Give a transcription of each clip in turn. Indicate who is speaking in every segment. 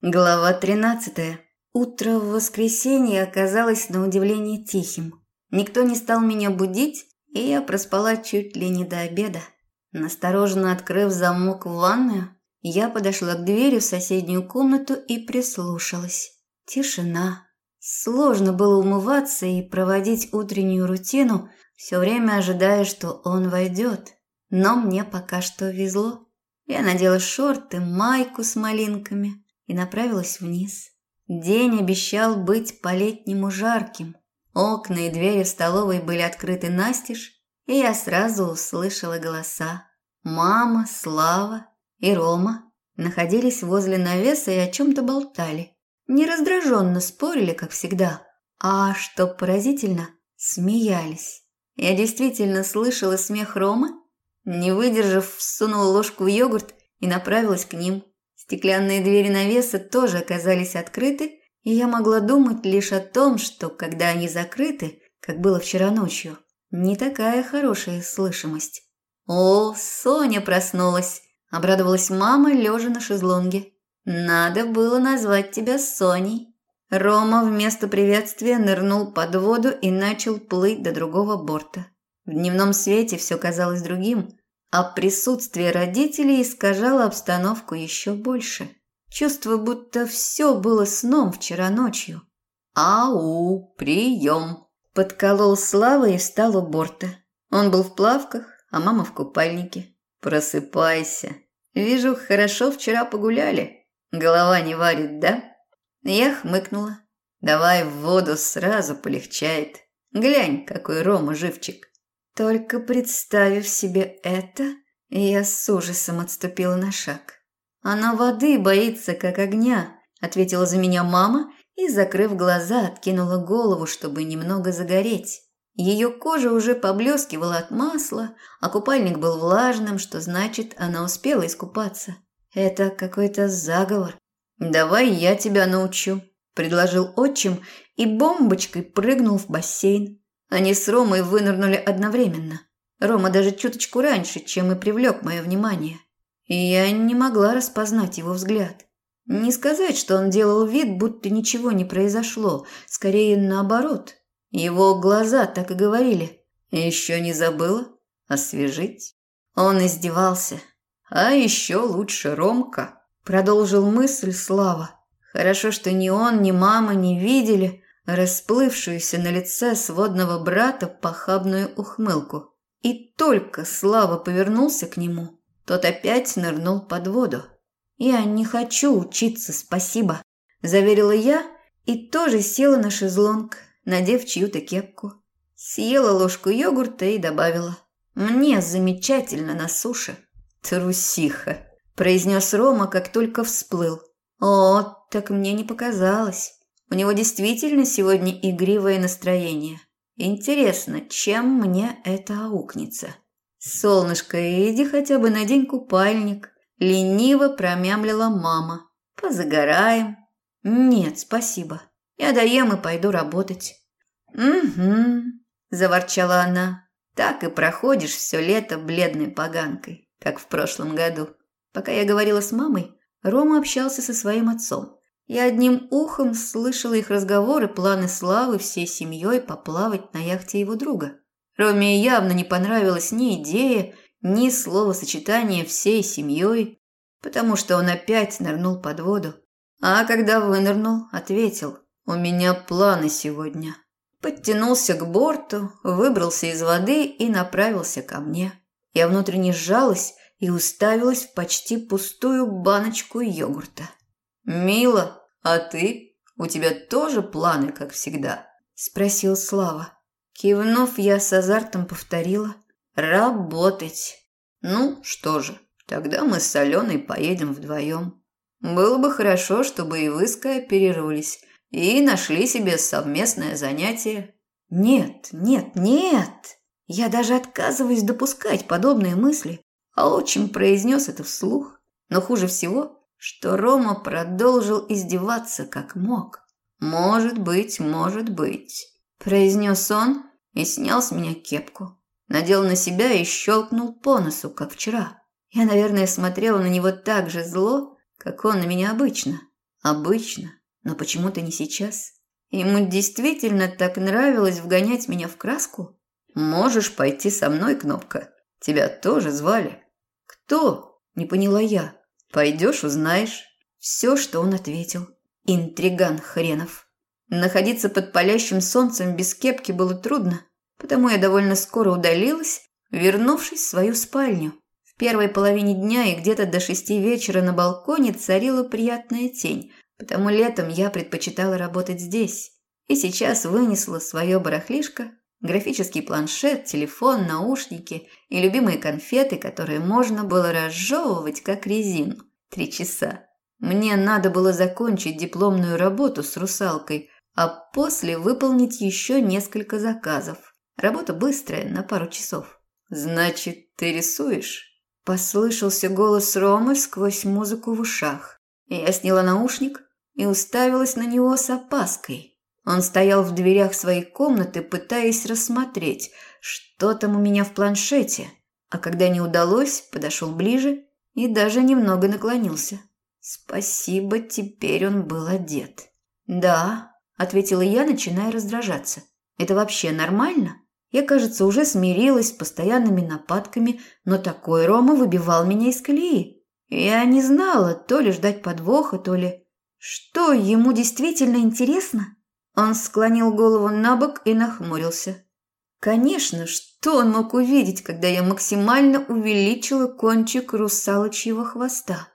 Speaker 1: Глава 13. Утро в воскресенье оказалось на удивление тихим. Никто не стал меня будить, и я проспала чуть ли не до обеда. Настороженно открыв замок в ванную, я подошла к двери в соседнюю комнату и прислушалась. Тишина. Сложно было умываться и проводить утреннюю рутину, все время ожидая, что он войдет. Но мне пока что везло. Я надела шорты, майку с малинками – и направилась вниз. День обещал быть по-летнему жарким. Окна и двери в столовой были открыты настежь, и я сразу услышала голоса. Мама, Слава и Рома находились возле навеса и о чем-то болтали. Не раздраженно спорили, как всегда, а, что поразительно, смеялись. Я действительно слышала смех Ромы. Не выдержав, всунула ложку в йогурт и направилась к ним. Стеклянные двери навеса тоже оказались открыты, и я могла думать лишь о том, что когда они закрыты, как было вчера ночью, не такая хорошая слышимость. «О, Соня проснулась!» – обрадовалась мама, лежа на шезлонге. «Надо было назвать тебя Соней». Рома вместо приветствия нырнул под воду и начал плыть до другого борта. В дневном свете все казалось другим, а присутствие родителей искажало обстановку еще больше. Чувство, будто все было сном вчера ночью. «Ау, прием!» Подколол Слава и встал у борта. Он был в плавках, а мама в купальнике. «Просыпайся. Вижу, хорошо вчера погуляли. Голова не варит, да?» Я хмыкнула. «Давай в воду, сразу полегчает. Глянь, какой Рома живчик». Только представив себе это, я с ужасом отступила на шаг. «Она воды боится, как огня», – ответила за меня мама и, закрыв глаза, откинула голову, чтобы немного загореть. Ее кожа уже поблескивала от масла, а купальник был влажным, что значит, она успела искупаться. Это какой-то заговор. «Давай я тебя научу», – предложил отчим и бомбочкой прыгнул в бассейн. Они с Ромой вынырнули одновременно. Рома даже чуточку раньше, чем и привлек мое внимание. И я не могла распознать его взгляд. Не сказать, что он делал вид, будто ничего не произошло, скорее наоборот. Его глаза так и говорили. «Еще не забыла? Освежить?» Он издевался. «А еще лучше Ромка», – продолжил мысль Слава. «Хорошо, что ни он, ни мама не видели, расплывшуюся на лице сводного брата похабную ухмылку. И только Слава повернулся к нему, тот опять нырнул под воду. «Я не хочу учиться, спасибо», – заверила я и тоже села на шезлонг, надев чью-то кепку. Съела ложку йогурта и добавила. «Мне замечательно на суше». «Трусиха», – произнес Рома, как только всплыл. «О, так мне не показалось». У него действительно сегодня игривое настроение. Интересно, чем мне это аукнется? Солнышко, иди хотя бы надень купальник. Лениво промямлила мама. Позагораем. Нет, спасибо. Я доем и пойду работать. Угу, заворчала она. Так и проходишь все лето бледной поганкой, как в прошлом году. Пока я говорила с мамой, Рома общался со своим отцом. Я одним ухом слышала их разговоры, планы Славы всей семьей поплавать на яхте его друга. Роме явно не понравилась ни идея, ни словосочетание «всей семьей», потому что он опять нырнул под воду. А когда вынырнул, ответил «У меня планы сегодня». Подтянулся к борту, выбрался из воды и направился ко мне. Я внутренне сжалась и уставилась в почти пустую баночку йогурта. «Мила, а ты? У тебя тоже планы, как всегда?» – спросил Слава. Кивнув, я с азартом повторила. «Работать!» «Ну, что же, тогда мы с Аленой поедем вдвоем. Было бы хорошо, чтобы и вы скооперировались и нашли себе совместное занятие». «Нет, нет, нет!» Я даже отказываюсь допускать подобные мысли, а отчим произнес это вслух. Но хуже всего что Рома продолжил издеваться как мог. «Может быть, может быть», – произнес он и снял с меня кепку. Надел на себя и щелкнул по носу, как вчера. Я, наверное, смотрела на него так же зло, как он на меня обычно. Обычно, но почему-то не сейчас. Ему действительно так нравилось вгонять меня в краску? Можешь пойти со мной, Кнопка. Тебя тоже звали. Кто? Не поняла я. Пойдешь, узнаешь. Все, что он ответил. Интриган хренов. Находиться под палящим солнцем без кепки было трудно, потому я довольно скоро удалилась, вернувшись в свою спальню. В первой половине дня и где-то до шести вечера на балконе царила приятная тень, потому летом я предпочитала работать здесь. И сейчас вынесла свое барахлишко, графический планшет, телефон, наушники и любимые конфеты, которые можно было разжевывать как резину. Три часа. Мне надо было закончить дипломную работу с русалкой, а после выполнить еще несколько заказов. Работа быстрая, на пару часов. «Значит, ты рисуешь?» Послышался голос Ромы сквозь музыку в ушах. Я сняла наушник и уставилась на него с опаской. Он стоял в дверях своей комнаты, пытаясь рассмотреть, что там у меня в планшете. А когда не удалось, подошел ближе и даже немного наклонился. Спасибо, теперь он был одет. «Да», – ответила я, начиная раздражаться. «Это вообще нормально?» Я, кажется, уже смирилась с постоянными нападками, но такой Рома выбивал меня из колеи. Я не знала, то ли ждать подвоха, то ли... Что, ему действительно интересно? Он склонил голову на бок и нахмурился. Конечно, что он мог увидеть, когда я максимально увеличила кончик русалочьего хвоста?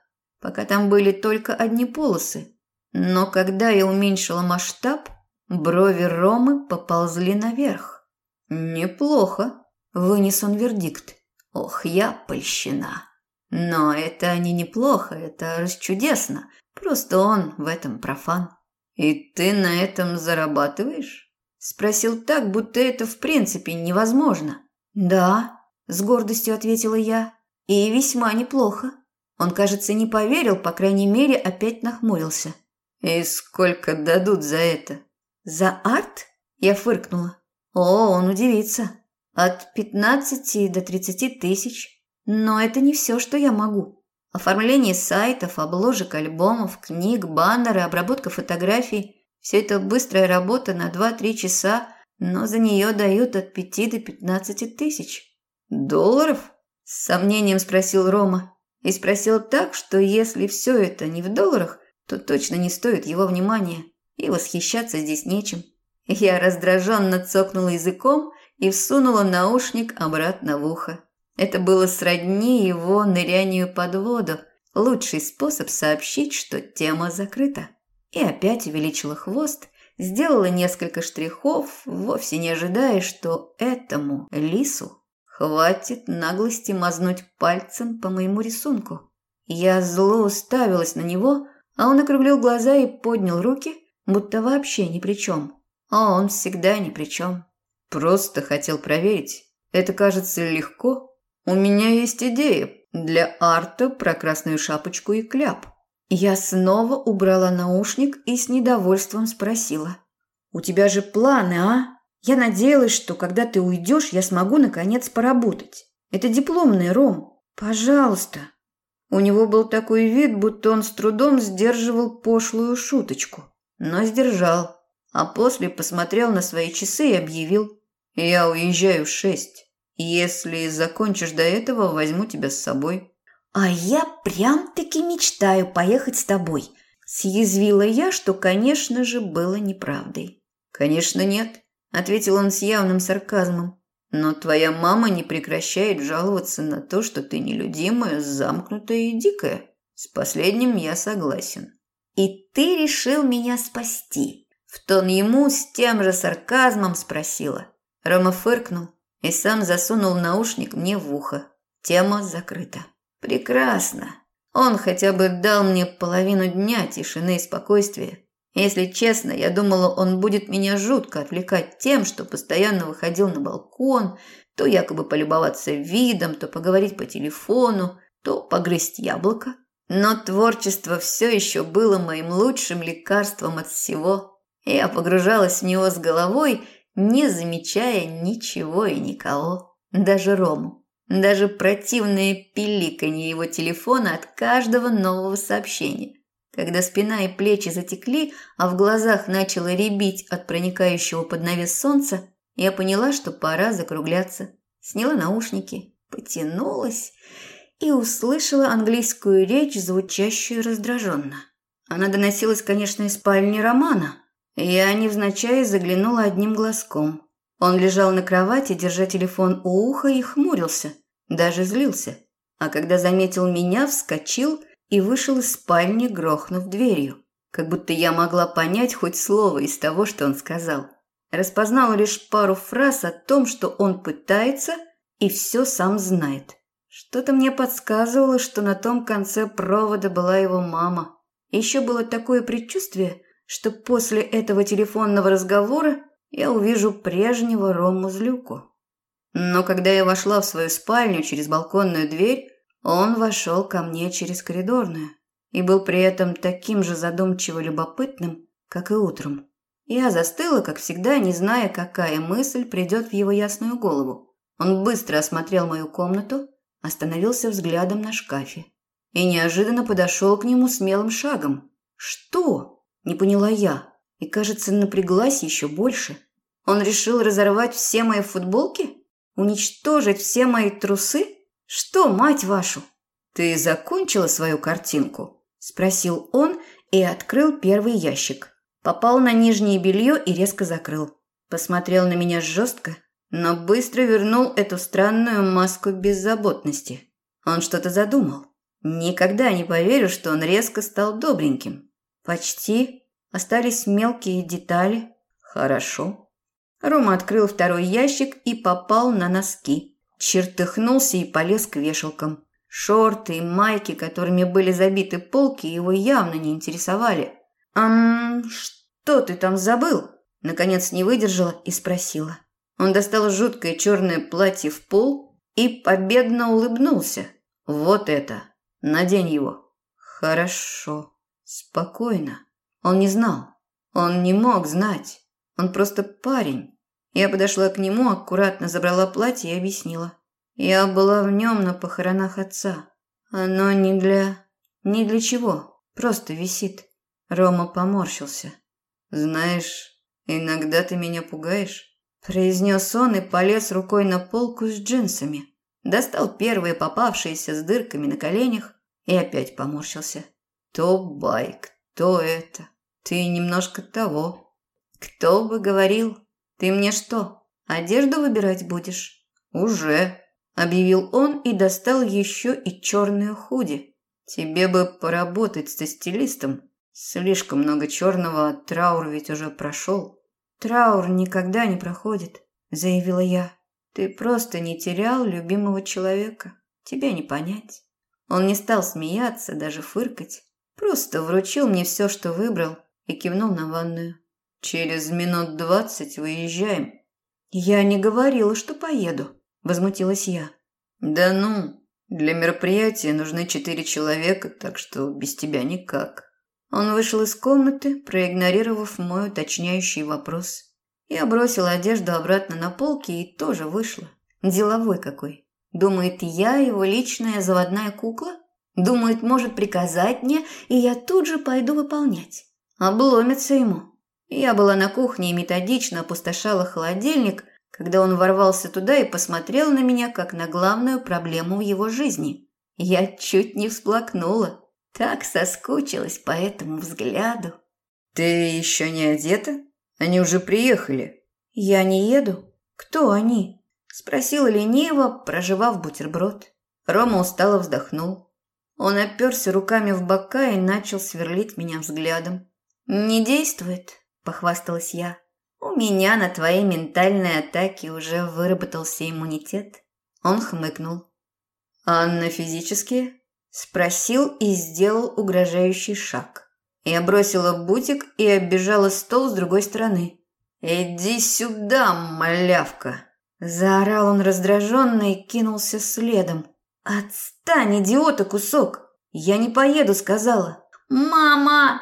Speaker 1: пока там были только одни полосы. Но когда я уменьшила масштаб, брови Ромы поползли наверх. «Неплохо», – вынес он вердикт. «Ох, я польщена». Но это не неплохо, это расчудесно. Просто он в этом профан. «И ты на этом зарабатываешь?» Спросил так, будто это в принципе невозможно. «Да», – с гордостью ответила я, – «и весьма неплохо». Он, кажется, не поверил, по крайней мере, опять нахмурился. «И сколько дадут за это?» «За арт?» Я фыркнула. «О, он удивится. От пятнадцати до тридцати тысяч. Но это не все, что я могу. Оформление сайтов, обложек альбомов, книг, баннеры, обработка фотографий – все это быстрая работа на 2-3 часа, но за нее дают от пяти до пятнадцати тысяч». «Долларов?» – с сомнением спросил Рома и спросил так, что если все это не в долларах, то точно не стоит его внимания, и восхищаться здесь нечем. Я раздраженно цокнула языком и всунула наушник обратно в ухо. Это было сродни его нырянию под воду, лучший способ сообщить, что тема закрыта. И опять увеличила хвост, сделала несколько штрихов, вовсе не ожидая, что этому лису Хватит наглости мазнуть пальцем по моему рисунку. Я зло уставилась на него, а он округлил глаза и поднял руки, будто вообще ни при чем. А он всегда ни при чем. Просто хотел проверить. Это кажется легко. У меня есть идея для арта про красную шапочку и кляп. Я снова убрала наушник и с недовольством спросила. «У тебя же планы, а?» Я надеялась, что когда ты уйдешь, я смогу наконец поработать. Это дипломный, Ром. Пожалуйста. У него был такой вид, будто он с трудом сдерживал пошлую шуточку. Но сдержал. А после посмотрел на свои часы и объявил. «Я уезжаю в шесть. Если закончишь до этого, возьму тебя с собой». «А я прям-таки мечтаю поехать с тобой», – съязвила я, что, конечно же, было неправдой. «Конечно, нет ответил он с явным сарказмом. Но твоя мама не прекращает жаловаться на то, что ты нелюдимая, замкнутая и дикая. С последним я согласен. И ты решил меня спасти? В тон ему с тем же сарказмом спросила. Рома фыркнул и сам засунул наушник мне в ухо. Тема закрыта. Прекрасно. Он хотя бы дал мне половину дня тишины и спокойствия. Если честно, я думала, он будет меня жутко отвлекать тем, что постоянно выходил на балкон, то якобы полюбоваться видом, то поговорить по телефону, то погрызть яблоко. Но творчество все еще было моим лучшим лекарством от всего. Я погружалась в него с головой, не замечая ничего и никого, даже Рому. Даже противное пиликанье его телефона от каждого нового сообщения. Когда спина и плечи затекли, а в глазах начало рябить от проникающего под навес солнца, я поняла, что пора закругляться. Сняла наушники, потянулась и услышала английскую речь, звучащую раздраженно. Она доносилась, конечно, из спальни Романа. Я невзначай заглянула одним глазком. Он лежал на кровати, держа телефон у уха и хмурился, даже злился. А когда заметил меня, вскочил и вышел из спальни, грохнув дверью. Как будто я могла понять хоть слово из того, что он сказал. Распознала лишь пару фраз о том, что он пытается и все сам знает. Что-то мне подсказывало, что на том конце провода была его мама. Еще было такое предчувствие, что после этого телефонного разговора я увижу прежнего Рому Злюку. Но когда я вошла в свою спальню через балконную дверь, он вошел ко мне через коридорную и был при этом таким же задумчиво любопытным, как и утром. Я застыла, как всегда, не зная, какая мысль придет в его ясную голову. Он быстро осмотрел мою комнату, остановился взглядом на шкафе и неожиданно подошел к нему смелым шагом. «Что?» – не поняла я и, кажется, напряглась еще больше. Он решил разорвать все мои футболки? Уничтожить все мои трусы? Что, мать вашу? Ты закончила свою картинку? Спросил он и открыл первый ящик. Попал на нижнее белье и резко закрыл. Посмотрел на меня жестко, но быстро вернул эту странную маску беззаботности. Он что-то задумал. Никогда не поверю, что он резко стал добреньким. Почти. Остались мелкие детали. Хорошо. Рома открыл второй ящик и попал на носки. Чертыхнулся и полез к вешалкам. Шорты и майки, которыми были забиты полки, его явно не интересовали. «Ам, что ты там забыл?» Наконец не выдержала и спросила. Он достал жуткое черное платье в пол и победно улыбнулся. «Вот это! Надень его!» «Хорошо. Спокойно. Он не знал. Он не мог знать. Он просто парень. Я подошла к нему, аккуратно забрала платье и объяснила. Я была в нем на похоронах отца. Оно не для... не для чего. Просто висит. Рома поморщился. «Знаешь, иногда ты меня пугаешь», – произнес он и полез рукой на полку с джинсами. Достал первые попавшиеся с дырками на коленях и опять поморщился. «То байк, то это. Ты немножко того. Кто бы говорил? Ты мне что, одежду выбирать будешь? Уже, объявил он и достал еще и черную худи. Тебе бы поработать со стилистом. Слишком много черного, а траур ведь уже прошел. Траур никогда не проходит, заявила я. Ты просто не терял любимого человека. Тебя не понять. Он не стал смеяться, даже фыркать. Просто вручил мне все, что выбрал, и кивнул на ванную. «Через минут двадцать выезжаем». «Я не говорила, что поеду», – возмутилась я. «Да ну, для мероприятия нужны четыре человека, так что без тебя никак». Он вышел из комнаты, проигнорировав мой уточняющий вопрос. Я бросила одежду обратно на полки и тоже вышла. Деловой какой. Думает, я его личная заводная кукла? Думает, может приказать мне, и я тут же пойду выполнять. Обломится ему. Я была на кухне и методично опустошала холодильник, когда он ворвался туда и посмотрел на меня, как на главную проблему в его жизни. Я чуть не всплакнула. Так соскучилась по этому взгляду. «Ты еще не одета? Они уже приехали». «Я не еду. Кто они?» Спросила лениво, проживав бутерброд. Рома устало вздохнул. Он оперся руками в бока и начал сверлить меня взглядом. «Не действует», – похвасталась я. «У меня на твои ментальные атаки уже выработался иммунитет». Он хмыкнул. «А на физические?» – спросил и сделал угрожающий шаг. Я бросила бутик и оббежала стол с другой стороны. «Иди сюда, малявка!» Заорал он раздраженно и кинулся следом. «Отстань, идиота, кусок! Я не поеду», – сказала. «Мама!»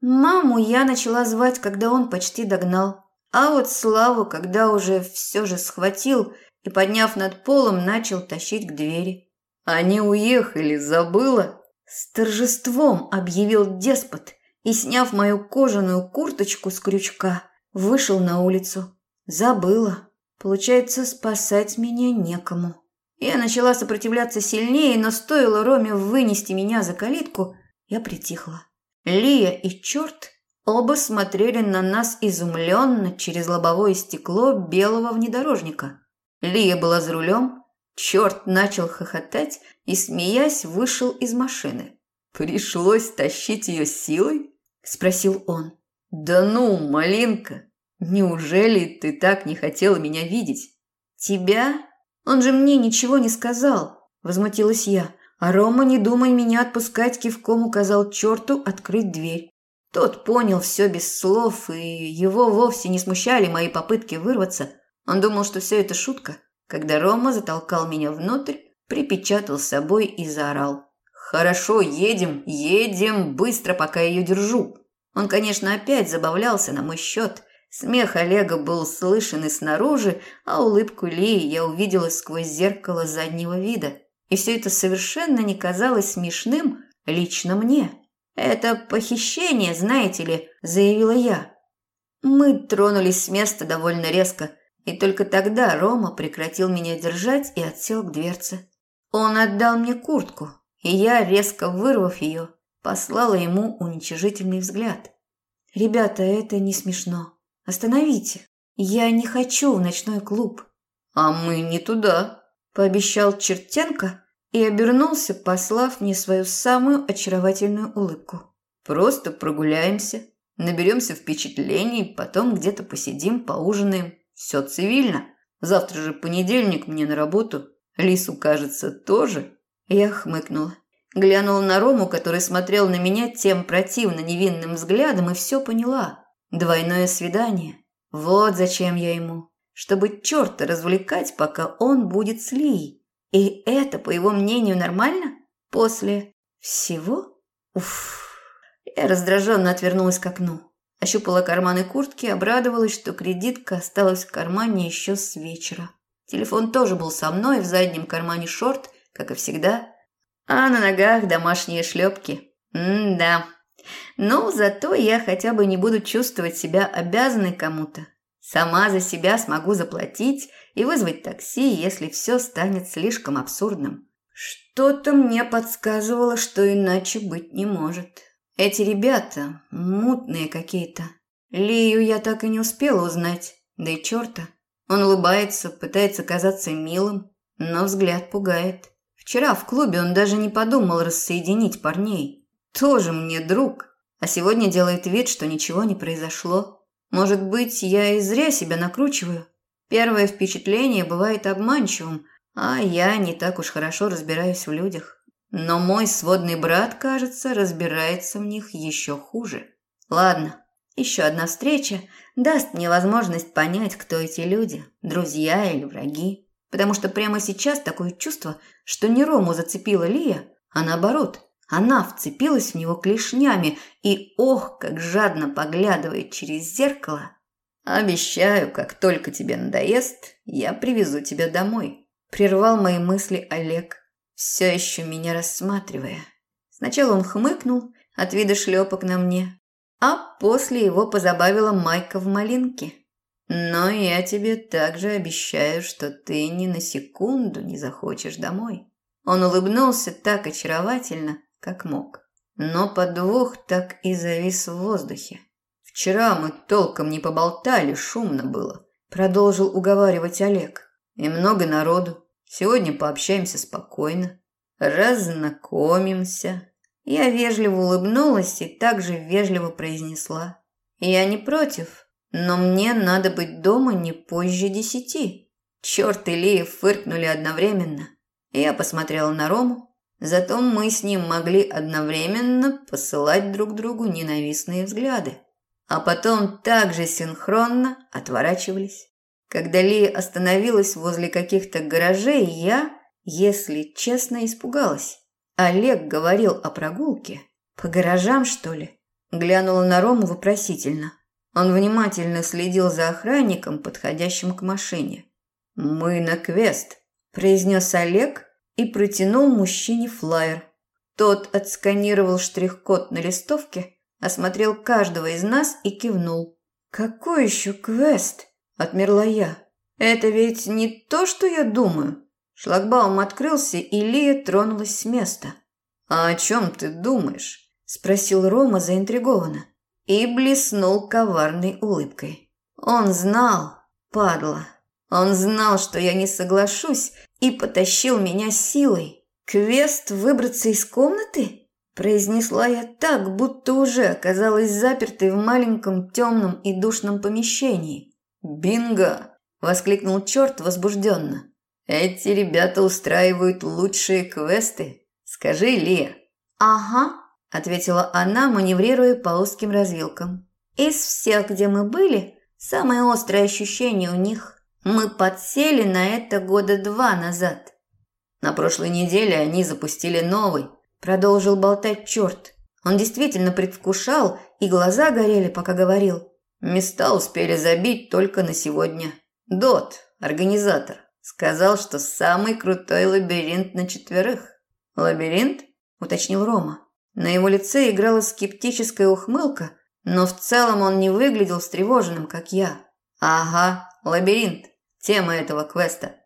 Speaker 1: Маму я начала звать, когда он почти догнал. А вот Славу, когда уже все же схватил и, подняв над полом, начал тащить к двери. «Они уехали, забыла?» – С торжеством объявил деспот и, сняв мою кожаную курточку с крючка, вышел на улицу. Забыла. Получается, спасать меня некому. Я начала сопротивляться сильнее, но стоило Роме вынести меня за калитку, я притихла. Лия и черт оба смотрели на нас изумленно через лобовое стекло белого внедорожника. Лия была за рулем, черт начал хохотать и, смеясь, вышел из машины. «Пришлось тащить ее силой?» – спросил он. «Да ну, малинка, неужели ты так не хотела меня видеть?» «Тебя? Он же мне ничего не сказал», – возмутилась я. А Рома, не думай меня отпускать, кивком указал черту открыть дверь. Тот понял все без слов, и его вовсе не смущали мои попытки вырваться. Он думал, что все это шутка. Когда Рома затолкал меня внутрь, припечатал с собой и заорал. «Хорошо, едем, едем, быстро, пока ее держу». Он, конечно, опять забавлялся на мой счет. Смех Олега был слышен и снаружи, а улыбку Лии я увидела сквозь зеркало заднего вида – и все это совершенно не казалось смешным лично мне. «Это похищение, знаете ли», – заявила я. Мы тронулись с места довольно резко, и только тогда Рома прекратил меня держать и отсел к дверце. Он отдал мне куртку, и я, резко вырвав ее, послала ему уничижительный взгляд. «Ребята, это не смешно. Остановите. Я не хочу в ночной клуб». «А мы не туда», пообещал Чертенко и обернулся, послав мне свою самую очаровательную улыбку. Просто прогуляемся, наберемся впечатлений, потом где-то посидим, поужинаем. Все цивильно. Завтра же понедельник мне на работу. Лису, кажется, тоже. Я хмыкнула. Глянула на Рому, который смотрел на меня тем противно невинным взглядом, и все поняла. Двойное свидание. Вот зачем я ему чтобы черта развлекать, пока он будет с Лией. И это, по его мнению, нормально? После всего? Уф. Я раздраженно отвернулась к окну. Ощупала карманы куртки, обрадовалась, что кредитка осталась в кармане еще с вечера. Телефон тоже был со мной в заднем кармане шорт, как и всегда. А на ногах домашние шлепки. М-да. Ну, зато я хотя бы не буду чувствовать себя обязанной кому-то. Сама за себя смогу заплатить и вызвать такси, если все станет слишком абсурдным. Что-то мне подсказывало, что иначе быть не может. Эти ребята мутные какие-то. Лию я так и не успела узнать, да и черта. Он улыбается, пытается казаться милым, но взгляд пугает. Вчера в клубе он даже не подумал рассоединить парней. Тоже мне друг, а сегодня делает вид, что ничего не произошло. Может быть, я и зря себя накручиваю. Первое впечатление бывает обманчивым, а я не так уж хорошо разбираюсь в людях. Но мой сводный брат, кажется, разбирается в них еще хуже. Ладно, еще одна встреча даст мне возможность понять, кто эти люди, друзья или враги. Потому что прямо сейчас такое чувство, что не Рому зацепила Лия, а наоборот, она вцепилась в него клешнями и, ох, как жадно поглядывает через зеркало. «Обещаю, как только тебе надоест, я привезу тебя домой», – прервал мои мысли Олег, все еще меня рассматривая. Сначала он хмыкнул от вида шлепок на мне, а после его позабавила майка в малинке. «Но я тебе также обещаю, что ты ни на секунду не захочешь домой». Он улыбнулся так очаровательно, как мог. Но подвох так и завис в воздухе. «Вчера мы толком не поболтали, шумно было», – продолжил уговаривать Олег. «И много народу. Сегодня пообщаемся спокойно. Разнакомимся». Я вежливо улыбнулась и также вежливо произнесла. «Я не против, но мне надо быть дома не позже десяти». Черт и Лия фыркнули одновременно. Я посмотрела на Рому, Зато мы с ним могли одновременно посылать друг другу ненавистные взгляды, а потом также синхронно отворачивались. Когда Ли остановилась возле каких-то гаражей, я, если честно, испугалась. Олег говорил о прогулке. По гаражам, что ли? Глянула на Рому вопросительно. Он внимательно следил за охранником, подходящим к машине. «Мы на квест», – произнес Олег, и протянул мужчине флаер. Тот отсканировал штрих-код на листовке, осмотрел каждого из нас и кивнул. «Какой еще квест?» – отмерла я. «Это ведь не то, что я думаю». Шлагбаум открылся, и Лия тронулась с места. «А о чем ты думаешь?» – спросил Рома заинтригованно и блеснул коварной улыбкой. Он знал, падла. Он знал, что я не соглашусь, и потащил меня силой. «Квест выбраться из комнаты?» Произнесла я так, будто уже оказалась запертой в маленьком темном и душном помещении. «Бинго!» – воскликнул черт возбужденно. «Эти ребята устраивают лучшие квесты. Скажи, Лия». «Ага», – ответила она, маневрируя по узким развилкам. «Из всех, где мы были, самое острое ощущение у них. Мы подсели на это года два назад». На прошлой неделе они запустили новый, Продолжил болтать черт. Он действительно предвкушал, и глаза горели, пока говорил. Места успели забить только на сегодня. Дот, организатор, сказал, что самый крутой лабиринт на четверых. Лабиринт? уточнил Рома. На его лице играла скептическая ухмылка, но в целом он не выглядел встревоженным, как я. Ага, лабиринт. Тема этого квеста,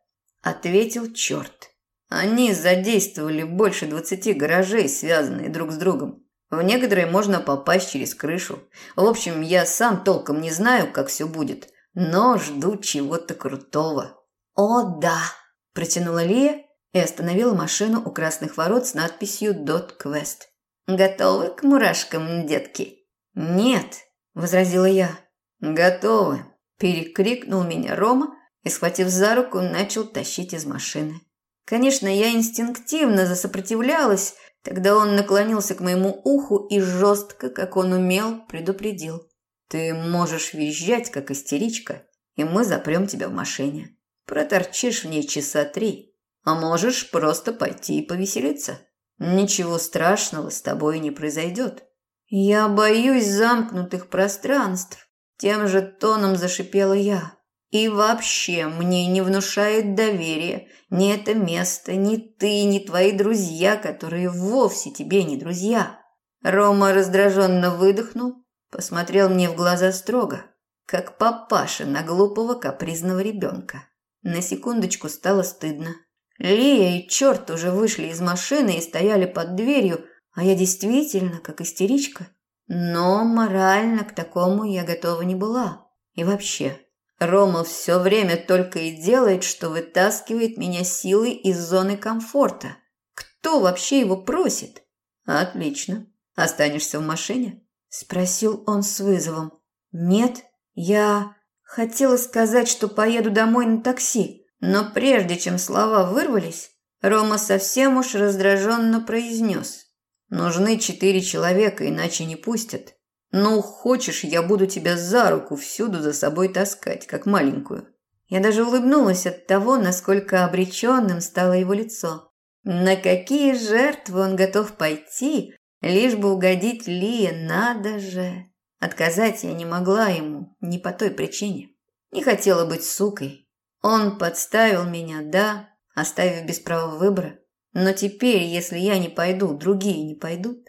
Speaker 1: ответил черт. Они задействовали больше двадцати гаражей, связанные друг с другом. В некоторые можно попасть через крышу. В общем, я сам толком не знаю, как все будет, но жду чего-то крутого. «О, да!» – протянула Лия и остановила машину у красных ворот с надписью «Дот Квест». «Готовы к мурашкам, детки?» «Нет», – возразила я. «Готовы», – перекрикнул меня Рома и, схватив за руку, начал тащить из машины. Конечно, я инстинктивно засопротивлялась, тогда он наклонился к моему уху и жестко, как он умел, предупредил. «Ты можешь визжать, как истеричка, и мы запрем тебя в машине. Проторчишь в ней часа три, а можешь просто пойти и повеселиться. Ничего страшного с тобой не произойдет». «Я боюсь замкнутых пространств», – тем же тоном зашипела я. И вообще мне не внушает доверия ни это место, ни ты, ни твои друзья, которые вовсе тебе не друзья. Рома раздраженно выдохнул, посмотрел мне в глаза строго, как папаша на глупого капризного ребенка. На секундочку стало стыдно. Лия и черт уже вышли из машины и стояли под дверью, а я действительно как истеричка. Но морально к такому я готова не была. И вообще, Рома все время только и делает, что вытаскивает меня силой из зоны комфорта. Кто вообще его просит? Отлично. Останешься в машине? Спросил он с вызовом. Нет, я хотела сказать, что поеду домой на такси, но прежде чем слова вырвались, Рома совсем уж раздраженно произнес. Нужны четыре человека, иначе не пустят. «Ну, хочешь, я буду тебя за руку всюду за собой таскать, как маленькую». Я даже улыбнулась от того, насколько обреченным стало его лицо. На какие жертвы он готов пойти, лишь бы угодить Лие, надо же. Отказать я не могла ему, не по той причине. Не хотела быть сукой. Он подставил меня, да, оставив без права выбора. Но теперь, если я не пойду, другие не пойдут.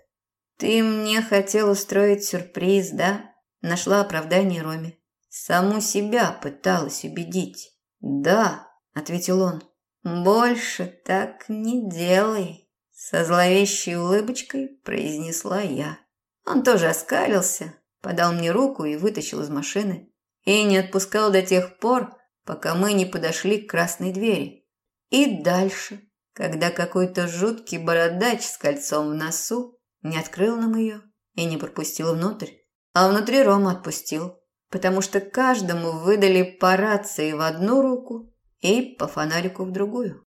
Speaker 1: «Ты мне хотел устроить сюрприз, да?» Нашла оправдание Роме. «Саму себя пыталась убедить». «Да», – ответил он. «Больше так не делай», – со зловещей улыбочкой произнесла я. Он тоже оскалился, подал мне руку и вытащил из машины. И не отпускал до тех пор, пока мы не подошли к красной двери. И дальше, когда какой-то жуткий бородач с кольцом в носу не открыл нам ее и не пропустил внутрь. А внутри Рома отпустил, потому что каждому выдали по рации в одну руку и по фонарику в другую.